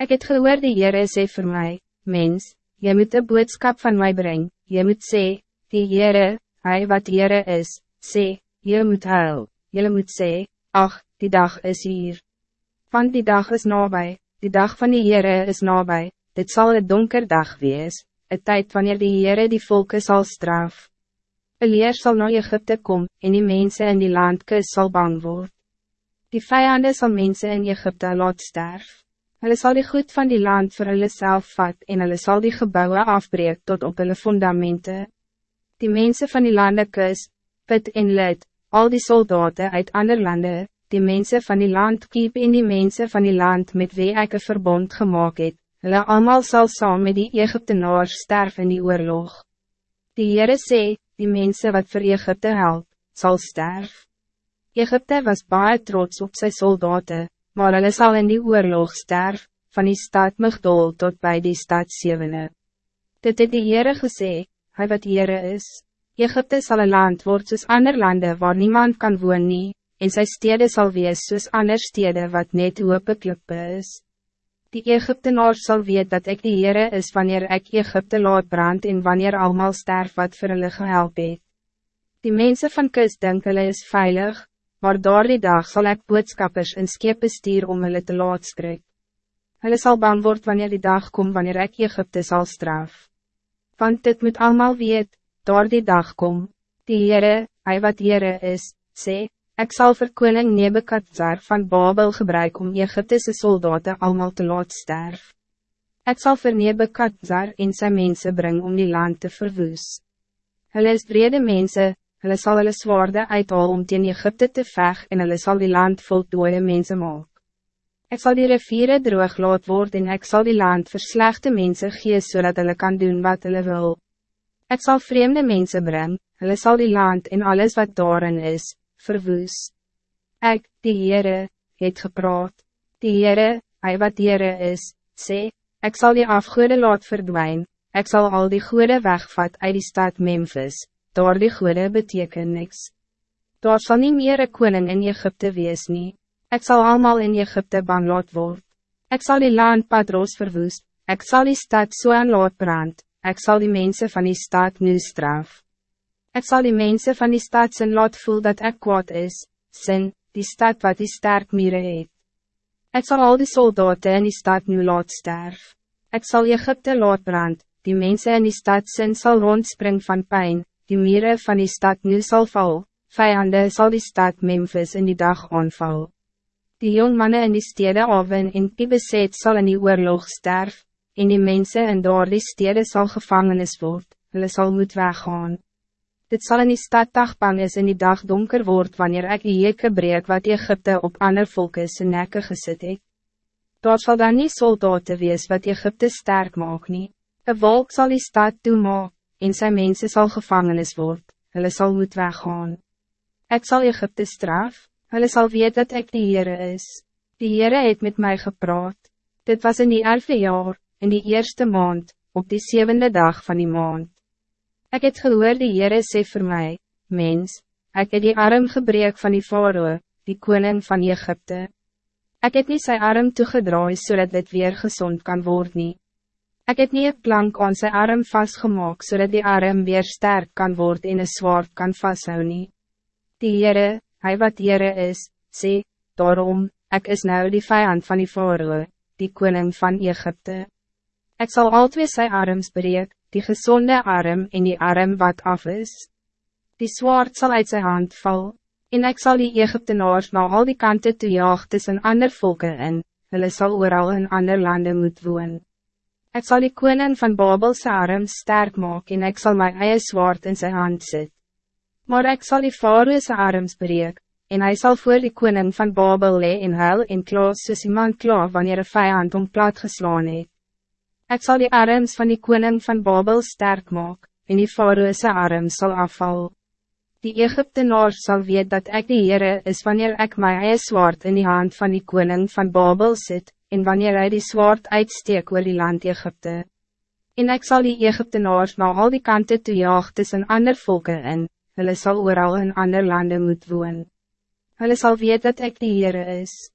Ik het gehoor die Heere sê vir my, mens, jy moet een boodskap van mij brengen. jy moet sê, die Heere, hy wat Heere is, sê, jy moet huil, jy moet sê, ach, die dag is hier. Want die dag is nabij, die dag van die Heere is nabij, dit zal een donker dag wees, een tijd wanneer die Heere die volken zal straf. Een leer zal naar Egypte komen, en die mensen in die landkus zal bang worden. Die vijanden zal mensen in Egypte laat sterven. Hulle sal die goed van die land voor hulle self vat en hulle sal die gebouwen afbreek tot op hulle fundamenten. Die mensen van die landen kus, Pit en Lid, al die soldaten uit ander landen, die mensen van die land kiep en die mensen van die land met wie ek een verbond gemaakt het, hulle allemaal sal saam met die Egyptenaars sterf in die oorlog. Die Heere sê, die mensen wat voor Egypte help, zal sterf. Egypte was baie trots op zijn soldaten, maar hulle sal in die oorlog sterf, van die stad Migdol tot bij die stad Sevene. Dit het die Heere gesê, hy wat Heere is, Egypte sal een land word soos ander lande waar niemand kan woon nie, en sy stede sal wees soos ander stede wat net open klippe is. Die Egyptenaar zal weet dat ik die Heere is wanneer ik Egypte laat brand en wanneer allemaal sterf wat vir hulle gehelp het. Die mensen van kus denk hulle is veilig, maar door die dag zal ik boodskappers in skepe stuur om hulle te laat skrik. Hulle sal bang word wanneer die dag komt wanneer ik Egypte zal straf. Want dit moet allemaal weet, door die dag kom, die Heere, hy wat Heere is, sê, ik zal vir koning Nebekadzar van Babel gebruiken om Egyptese soldaten allemaal te laat sterf. Ik zal vir Nebekadzar en zijn mensen brengen om die land te verwoes. Hulle is brede mensen, hulle sal hulle zwaarde uithaal om teen Egypte te veg en hulle sal die land vol dooie mense maak. Ek sal die riviere droog laat word en ek sal die land vir slechte mense gee zodat hulle kan doen wat hulle wil. Ek sal vreemde mense bring, hulle sal die land en alles wat daarin is, verwoes. Ek, die Heere, het gepraat. Die Heere, hy wat Heere is, sê, ek sal die afgoede laat verdwijnen. Ik zal al die goede wegvat uit die stad Memphis, daar die goede beteken niks. Daar zal niet meer een koning in Egypte wees nie. Ek sal allemaal in Egypte bang laat word. Ek sal die land Patros verwoes, ek sal die stad so aan laat brand, ek sal die mensen van die stad nu straf. Ek sal die mensen van die stad sin laat voel dat ek kwaad is, sin, die stad wat die sterk mire het. Ek sal al die soldaten in die stad nu laat sterf. Ek sal Egypte laat brand, die mensen in die stad sin sal rondspring van pijn, die mieren van die stad nu zal val, vijanden zal die stad Memphis in die dag aanval. Die jong mannen in die stede Aven en die beset sal in die oorlog sterf, en die mensen in daar die stede sal gevangenis word, hulle sal moet weggaan. Dit zal in die stad dagbang is in die dag donker word wanneer ek die jeke breek wat Egypte op ander volke sy nekke gesit het. Daar sal dan nie soldaten wees wat Egypte sterk maak nie. Een wolk zal die stad toemaak, en zijn mensen zal gevangenis worden, hulle zal moet weggaan. Ik zal Egypte straf, hulle zal weet dat ik de Heere is. De Heere het met mij gepraat. Dit was in die elfde jaar, in die eerste maand, op die zevende dag van die maand. Ik het gehoor die Heere sê vir my, mens, ik het die arm gebreek van die Faroe, die koning van Egypte. Ik het niet zijn arm toegedraai zodat dit weer gezond kan worden. Ik heb niet een plank aan zijn arm vastgemaakt zodat die arm weer sterk kan worden en een zwaard kan vasthouden. Die Heere, hij wat Heere is, sê, daarom, ik is nou die vijand van die Faroe, die koning van Egypte. Ik zal altijd zijn arms breek, die gezonde arm en die arm wat af is. Die zwaard zal uit zijn hand val, en ik zal die Egyptenaars naar al die kanten toe jaag tussen ander volken in, hulle sal ooral in ander landen moet woon. Ik zal die koning van Babelse arm sterk maken en ik zal mijn eigen zwaard in zijn hand zetten. Maar ik zal die Faroese arms breek, en hij zal voor die koning van Babel lee in huil en klaas soos iemand klaar wanneer een vijand om plat geslaan het. Ik zal die arms van die koning van Babel sterk maken, en die Faroese arms zal afval. Die Egyptenaar zal weten dat ik de Heere is wanneer ik mijn eigen zwaard in die hand van die koning van Babel zit, en wanneer hij die zwaard uitsteek oor die land Egypte. En ik zal die Egyptenaars naar al die kanten toe jaag tussen ander volken in, hulle sal ooral in ander landen moet woon. Hulle sal weet dat ik die Heere is.